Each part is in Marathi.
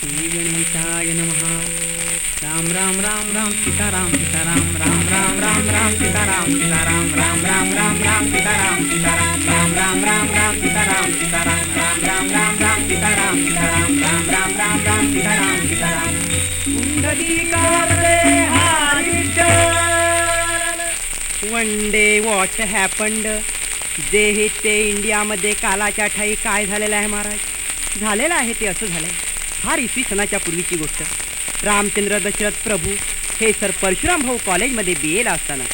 श्री गणेशाय नमः Ram Ram Ram Ram Sitaram Sitaram Ram Ram Ram Ram Sitaram Sitaram Ram Ram Ram Ram Sitaram Sitaram Ram Ram Ram Ram Sitaram Sitaram Ram Ram Ram Ram Sitaram Sitaram Ram Ram Ram Ram Sitaram Sitaram one day what happened जे हे ते इंडियामध्ये कालाच्या ठाई काय झालेलं आहे महाराज झालेलं आहे ते असं झालंय फार इसवी सणाच्या पूर्वीची गोष्ट. रामचंद्र दशरथ प्रभू हे सर परशुराम भाऊ कॉलेजमध्ये बी एला असताना.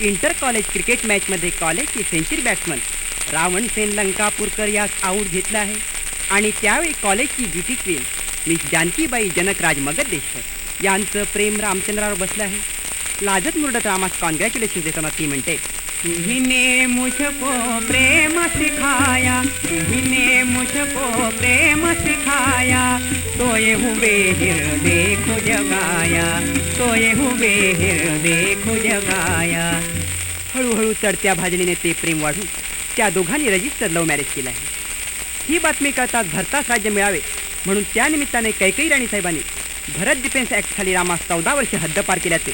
इंटर कॉलेज क्रिकेट मॅचमध्ये कॉलेजचे सेंचुरी बॅट्समन रावण सेन लंकापूरकर यास आऊट घेतला आहे. आणि त्यावेळी कॉलेजची beauty queen miss Janakibai Janakraj Magadeshwar यांचं प्रेम रामचंद्रावर बसलं आहे. लाजत मुरडत रामास कॉन्ग्रॅच्युलेशन देताना ती म्हणते तुम्हीने मुझको प्रेम सिखाया तुम्हीने मुझको प्रेम सिखाया सोए हुए हृदय को जगाया सोए हुए हृदय को जगाया। हळूहळू चढत्या भाजणीने ते प्रेम वाढून त्या दोघांनी रजिस्टर लव्ह मॅरेज केलं आहे. ही बातमी कळताच भरताच राज्य मिळावे म्हणून त्या निमित्ताने कैकई राणी साहेबांनी भरत डिफेन्स ॲक्ट खाली रामास चौदा वर्षे हद्दपार केल्याचे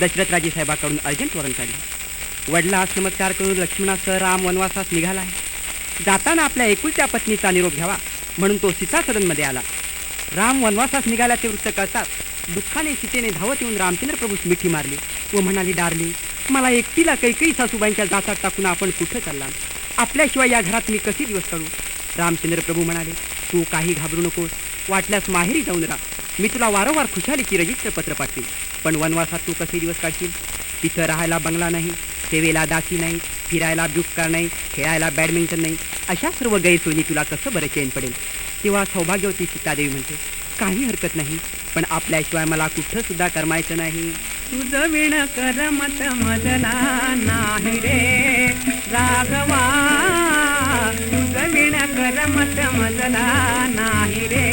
दशरथ राजे साहेबाकडून अर्जंट वरण काढले. वडिलास नमस्कार करून लक्ष्मणासह राम वनवासास निघाला आहे जाताना आपल्या एकुलत्या पत्नीचा निरोप घ्यावा म्हणून तो सीता सदनमध्ये आला. राम वनवासास निघाल्याचे वृत्त कळतात दुःखाने सीतेने धावत येऊन रामचंद्र प्रभूस मिठी मारली व म्हणाली डारली मला एकटीला कैकई सासूबाईंच्या दातात टाकून आपण कुठं चालला आपल्याशिवाय या घरात मी कशी दिवस काढू? रामचंद्र प्रभू म्हणाले तू काही घाबरू नकोस. वाटल्यास माहेरी जाऊन राहा. मी तुला वारंवार खुशालीची रजिस्टर पत्र पाठवीन. पण वनवासात तू कसे दिवस काढशील? तिथं राहायला बंगला नाही. सेवेला दासी नाही फिरायला दुःखकार नाही खेळायला बॅडमिंटन नाही. अशा सर्व गैरसोयी तुला कसं बरं चैन पडेल? तेव्हा सौभाग्यवती सीतादेवी म्हणते काही हरकत नाही पण आपल्याशिवाय मला कुठं सुद्धा करमायचं नाही. तुझं विण करमत मजला नाही रे राघवा. तुझं विण करमत मजला नाही रे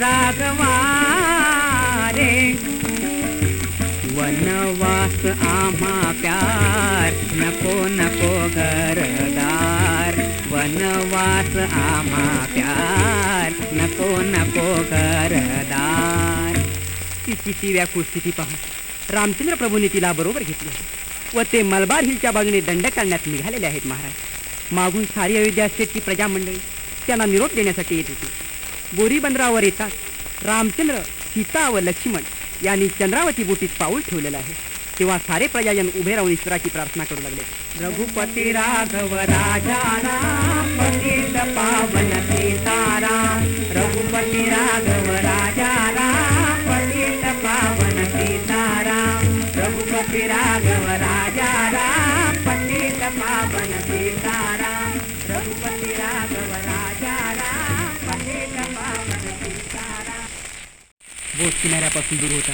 राघवा. वनवास आम्हा प्यार. नको नको घरदार. वनवास आम्हा प्यार. नको नको घरदार. तिची ती व्याकुळ स्थिती पाहून रामचंद्र प्रभूंनी तिला बरोबर घेतली व ते मलबार हिलच्या बाजूने दंड काढण्यात निघालेले आहेत महाराज. मागून सारी अयोध्या स्टेटची प्रजामंडळी. त्यांना निरोप देण्यासाठी येत होती. बोरी बंदरावर येतात रामचंद्र सीता व लक्ष्मण यांनी चंद्रावती बुटीत पाऊल ठेवलेलं आहे. तेव्हा सारे प्रजाजन उभे राहून ईश्वराची प्रार्थना करू लागले. रघुपती राघव राजा पावन सीताराम रघुपती राघव राजा पंडित पावन सीताराम रघुपती राघव राजा पंडित पावन सीताराम रघुपती राघव बोट किनाऱ्यापासून दूर होता.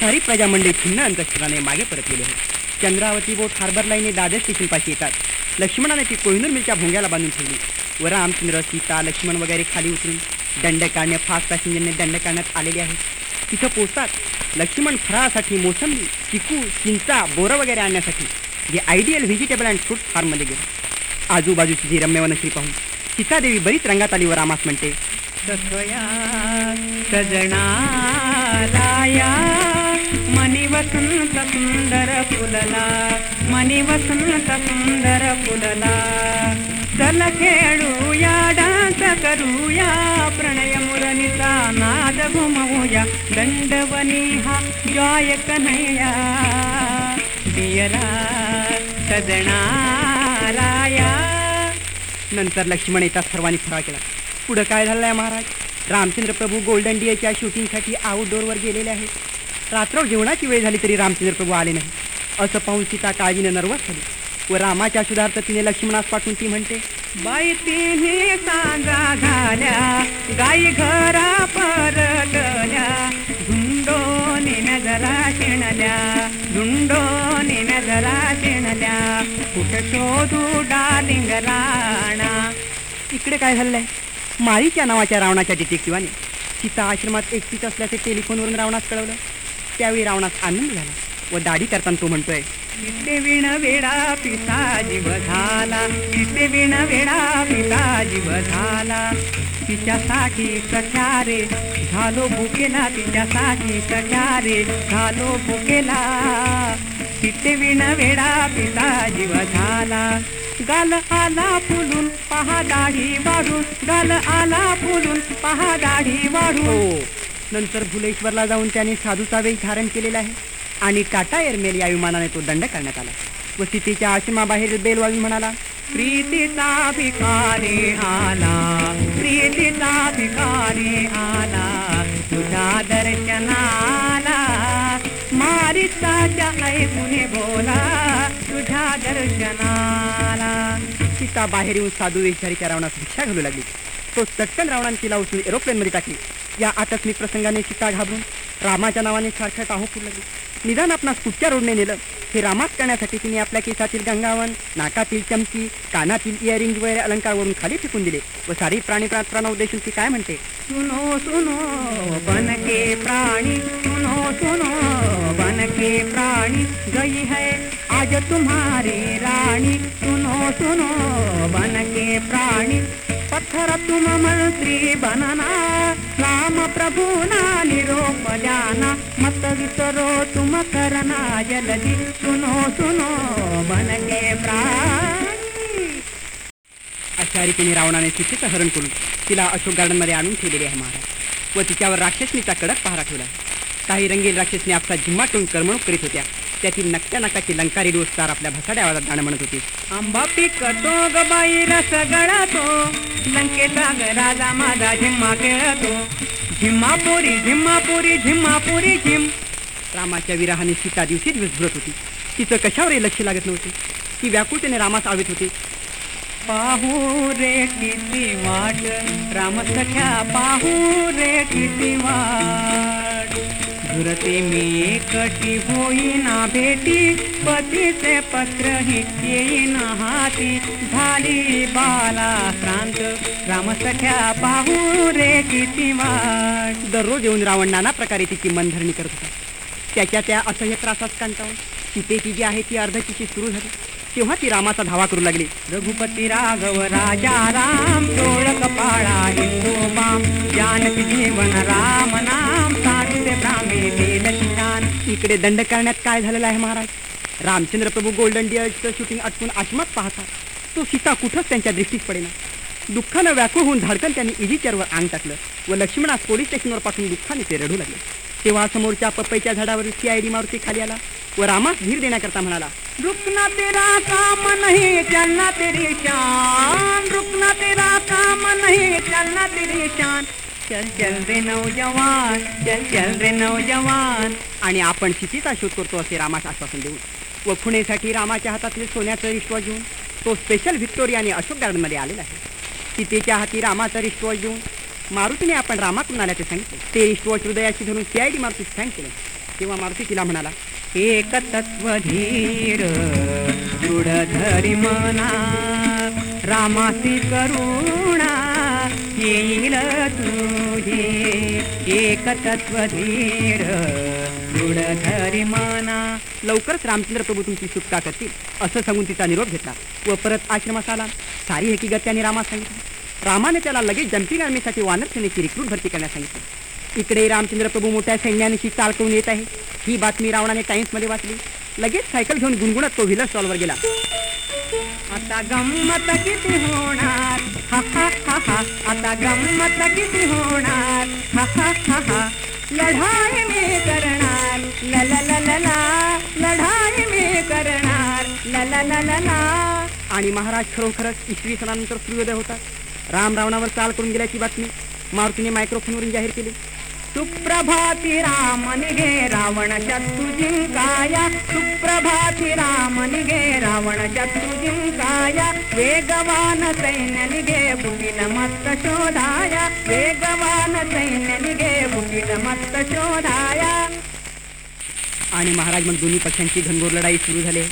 सारी प्रजामंडळी छिन्न अंतस्कराने मागे परतलेली आहे चंद्रावती बोट हार्बर लाईनने दादर स्टेशनपाशी येतात. लक्ष्मणाने ती कोहिनूर मिलच्या भोंग्याला बांधून ठेवली. व रामचंद्र सीता लक्ष्मण वगैरे खाली उतरून दंड काढणे फास्ट पॅसेंजरने दंड काढण्यात आलेले आहे तिथं पोचतात लक्ष्मण फराळासाठी मोसंबी चिकू चिंचा बोरं वगैरे आणण्यासाठी. जे आयडियल व्हेजिटेबल अँड फ्रूट फार्ममध्ये गेले. आजूबाजूची जी रम्य वनश्री पाहून सीतादेवी बरीच रंगात आली व रामास म्हणते. सत्वया सजनालाया मणिवसंत सुंदर फुलला मणिवसंत सुंदर फुलला चल खेळूया डान्स करूया प्रणय मुरणीचा नाद घुमवूया दंडवनी हा जॉय कन्हैया दियरा सजणाराया नंतर लक्ष्मण येतात सर्वांनी फराळ केला. पुढं काय झालं आहे महाराज? रामचंद्र प्रभू गोल्डन डियाच्या शूटिंगसाठी आउटडोअरवर गेलेले आहेत. रात्र जेवणाची वेळ झाली तरी रामचंद्र प्रभू आले नाही असं पाहून सीता काळजीनं नर्वस झाली. व रामाच्या शुधार्थ तिने लक्ष्मणास पाठवून ती म्हणते बाई तिने सांजा झाल्या गाई घरा परतल्या धुंडोनी नजरा शिणल्या धुंडोनी नजरा शिणल्या कुठं शोधू डालिंग राणा? इकडे काय झालंय? माळीच्या नावाच्या रावणाच्या डिटेक्टिव्हाने सीता आश्रमात एकटीच असल्याचे टेलिफोनवरून रावणास कळवलं. त्यावेळी रावणास आनंद झाला व दाढी करताना तो म्हणतोय तिथे विण वेडा पिता जीव झाला. तिथे विण वेडा पिता जीव झाला. तिच्यासाठी सख्या रे झालो भुकेला तिच्यासाठी सख्या रे झालो भुकेला. तिथे विण वेडा पिता जीव झाला गाल आला फुलून पहा दाढी वाढून. गाल आला फुलून पहा दाढी वाढून. हो. नंतर भुलेश्वरला जाऊन त्याने साधूचा वेश धारण केलेला आहे. आणि टाटा एअरमेल या विमानाने तो दंड करण्यात आला. व सीतेच्या आश्रमाबाहेर बेलवावी म्हणाला प्रीतीचा भिकारी आला. प्रीतीचा भिकारी आला. तुझ्या दर्शनाला मारिताच्या ऐकून बोला तुझ्या दर्शनाला. सीता बाहेर येऊन साधू वेशधारीच्या रावणास भिक्षा घालू लागली. तो चटकन रावणाने तिला उचलून एरोप्लेन मध्ये टाकली. या आकस्मिक प्रसंगाने सीता घाबरून रामाच्या नावाने सारखं टाहू लागली. निदान आपणास कुठच्या रोडने नेलं? हे रामात करण्यासाठी तिने आपल्या केसातील गंगावन नाकातील चमकी कानातील इयरिंग वगैरे अलंकारवरून खाली फेकून दिले व सारी प्राणी प्रार्थना उद्देशून ती काय म्हणते? सुनो सुनो बन के प्राणी. सुनो सुनो बन के प्राणी गई है आज तुम्हारी रानी। सुनो सुनो बन के प्राणी पत्थर तुम मंत्री बनना। राम प्रभु ना निरोप जाना मत विसरो तुम करना जल्दी। सुनो सुनो बन के प्राणी। अशा रीतीने रावणाने सीतेचं हरण करून तिला अशोक गार्डनमध्ये आणून ठेवलेले आहे महाराज. व तिच्यावर राक्षसनीचा कडक पहारा ठेवला काही रंगील राक्षसनी आपला जिम्मा टोन करमणूक करीत होत्या. त्यातील नक्क्या नकाची लंकारी डोसदार आपल्या भसाड्या आवाजात गाणं म्हणत होती. आंबा पिकतो ग बाई रस गळतो. लंकेचा राजा माझा झिम्मा खेळतो. झिम्मापुरी झिम्मापुरी झिम्मापुरी झिम रामाच्या विरहाने सीता दिवशी विस्भरत होती. तिचं कशावरही लक्ष लागत नव्हते. ती व्याकुळतेने रामास आवत होती. पाहू रे किती वाट. राम सख्या पाहू रे किती वाट. झुरते मी एकटी होईना भेटी पतीचे पत्रही येईना हाती. झाली बाला श्रांत राम सख्या पाहू रे किती वाट. दररोज येऊन रावण नाना प्रकारे तिची मनधरणी करत होता. त्याच्या त्या असह्य त्रासात कंटाळून सीतेची जी आहे ती अर्धचीची सुरू झाली. तेव्हा ती रामाचा धावा करू लागली. रघुपती राघव राजा राम डोळ कपाळा हिंदू जीवन इकडे दंड करण्यात काय झालेलं आहे महाराज? रामचंद्र प्रभू गोल्डन डिअर्सचं शूटिंग आटपून आश्रमात पाहतात. तो सीता कुठंच त्यांच्या दृष्टीत पडेना. दुःखानं व्याकुळ होऊन धाडकन त्यांनी इजी चेअरवर अंग टाकलं व लक्ष्मणास पोलीस स्टेशनवर पाठवून दुःखाने ते रडू लागले. तेव्हा समोरच्या पप्पईच्या झाडावर सी आय डी मारुती खाली आला व रामास धीर देण्याकरता म्हणाला रुकना तेरा काम नाही चलना तेरी शान. रुकना तेरा काम नाही चलना तेरी शान. चल चल रे नौजवान चल चल रे नौजवान आणि आपण सीतेचा शोध करतो असे रामास आश्वासन देऊन? व खुणेसाठी रामाच्या हातातले सोन्याचं रिश्वॉच घेऊन तो स्पेशल व्हिक्टोरिया आणि अशोक गार्डनमध्ये आलेला आहे. सीतेच्या हाती रामाचा रिश्वॉच घेऊन मारुतीने आपण रामाकडून आल्याचे सांगितले. ते रिश्वॉच हृदयाशी धरून सी आय डी मारुतीस थँक केलं. तेव्हा मारुती तिला म्हणाला एक तत्व धीर दृढ धरी मना रामासी करुणा येईल तुझे एक तत्व धीर धरी लवकरच रामचंद्र प्रभू तुमची सुटका करतील असं सांगून तिचा निरोप घेतला. व परत आश्रमास आला. सारी हकीकत त्याने रामास सांगितली. रामाने त्याला लगेच जम्पिंग आर्मीसाठी वानर सेनेची रिक्रूट भरती करण्यास सांगितली. इकडे रामचंद्र प्रभू मोठ्या सैन्यानिशी चाल करून येत आहे. ही बातमी रावणाने टाइम्समध्ये वाचली. लगेच सायकल घेऊन गुणगुणत तो व्हिलर स्टॉलवर गेला. आता गंमत किती होणार? हा हा हा हा. आता गंमत किती होणार? हा हा हा हा. लढाई मी करणार. ला ला ला लढाई मी करणार. ला ला आणि महाराज खरोखरच इसवी सणानंतर सूर्योदय होता. राम रावणावर चाल करून गेल्याची बातमी मारुतीने मायक्रोफोनवरून जाहीर केली. सुप्रभाती राम निघे रावण शत्रू जिंकाया सुप्रभाती राम निघे रावण शत्रू जिंकाया वेगवान सैन्य निघे कुटिल मस्त शोधाया. वेगवान सैन्य निघे कुटिल मस्त शोधाया. आणि महाराज मग दोन्ही पक्षांची घनघोर लढाई सुरू झाली.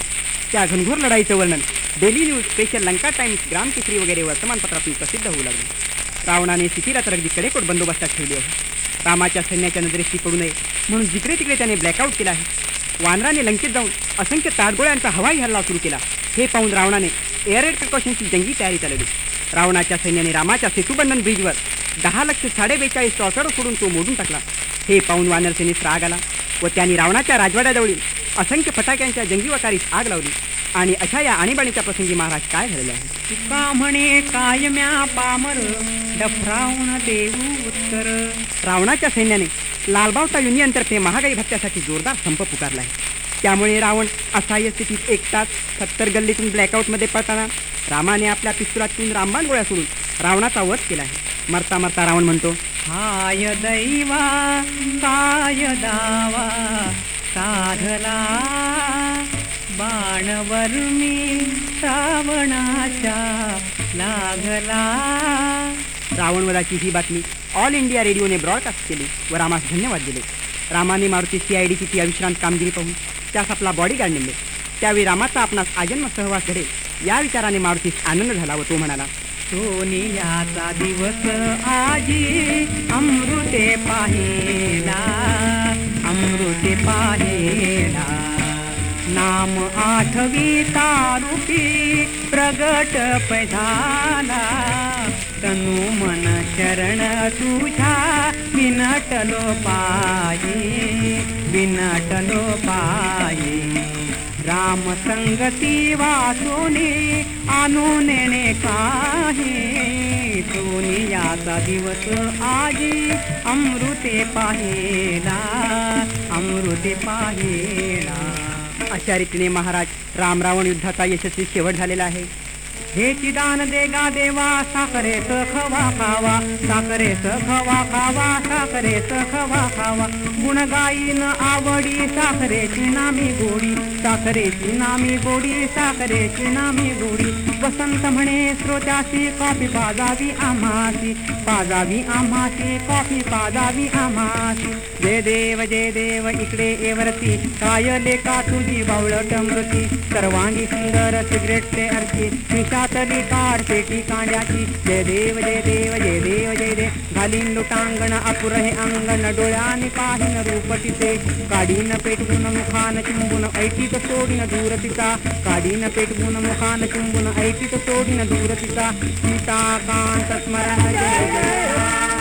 त्या घनघोर लढाईचं वर्णन daily news special Lanka Times ग्रामकिसरी वगैरे वर्तमानपत्रातून प्रसिद्ध होऊ लागले. रावणाने सिटीला तर अगदी कडेकोट बंदोबस्तात ठेवली आहे. रामाच्या सैन्याच्या नजरेस ती पडू नये. म्हणून जिकडे तिकडे त्याने ब्लॅकआउट केला आहे. वानराने लंकेत जाऊन असंख्य ताडगोळ्यांचा हवाई हल्ला सुरू केला. हे पाहून रावणाने एअर रेड प्रिकॉशनची जंगी तयारी चालवली. रावणाच्या सैन्याने रामाच्या सेतुबंधन ब्रिजवर दहा लक्ष साडेबेचाळीस बेचाळीस सोडून तो मोडून टाकला. हे पाहून वानरसेनेस राग आला व त्यांनी रावणाच्या राजवाड्याजवळील असंख्य फटाक्यांच्या जंगी वकारीस आग लावली. आणि अशा या आणीबाणीच्या प्रसंगी महाराज काय झालेले आहे म्हणे कायम्या पामर डफरावून देऊ उत्तर. रावणाच्या सैन्याने लालबावता युनियनतर्फे महागाई भत्त्यासाठी जोरदार संप पुकारला आहे. त्यामुळे रावण असहाय्य स्थितीत एकटाच सत्तर गल्लीतून ब्लॅकआउटमध्ये पडताना रामाने आपल्या पिस्तुलातून रामबाण गोळ्या सोडून रावणाचा वध केला आहे. मरता मरता रावण म्हणतो हाय दैवा काय दावा साधला. बाणवर्मी श्रावणाच्या लागला. रावणवधाची ही बातमी ऑल इंडिया रेडिओने ब्रॉडकास्ट केली व रामास धन्यवाद दिले. रामाने मारुती सी आय डीची ती अविश्रांत कामगिरी पाहून त्यास आपला बॉडीगार्ड नेमले. त्यावेळी रामाचा आपणास आजन्म सहवास घडेल या विचाराने मारुतीस आनंद झाला व तो म्हणाला सोनियाचा दिवस आजी अमृते पाहेला अमृते पाहेला. नाम आठवी तारुपी प्रगट पैधाला तनु मन शरण तुझ्या विनटलो पायी विनटलो पायी। राम संगती वाचोनी आणून नेणे काही। सोनियाचा दिवस आजी अमृते पाहिला अमृते पाहिला। अशा रीतीने महाराज रामरावण युद्धाचा यशस्वी शेवट झालेला आहे. हे चिदान देगा देवा साखरे खवा खावा. साखरे खवा खावा साखरे खवा खावा. गुण गाईन आवडी साखरेची नामी गोडी. साखरेची नामी गोडी साखरेची नामी गोडी. वसंत म्हणे श्रोत्याशी कॉफी पाजावी आम्हासी पाजावी आम्हासी कॉफी पाजावी आम्हासी जय देव जय देव इकडे येवरती काय लेखा तुझी बावळट मृती. सर्वांगी सुंदर सिगरेटचे अर्थी पिशातली विषातली पेटी कांड्याची जय देव जय देव जय देव घालीन लुटांगण अपुर हे अंगण डोळ्याने पाहिन रूप तिचे काढीन पेटवून मुखान चुंबून ऐटीत सोडीन दूर तिचा काढीन पेटवून मुखान चुंबून ऐटीत सोडीन दूर तिचा सीता कांत स्मरण जय जय.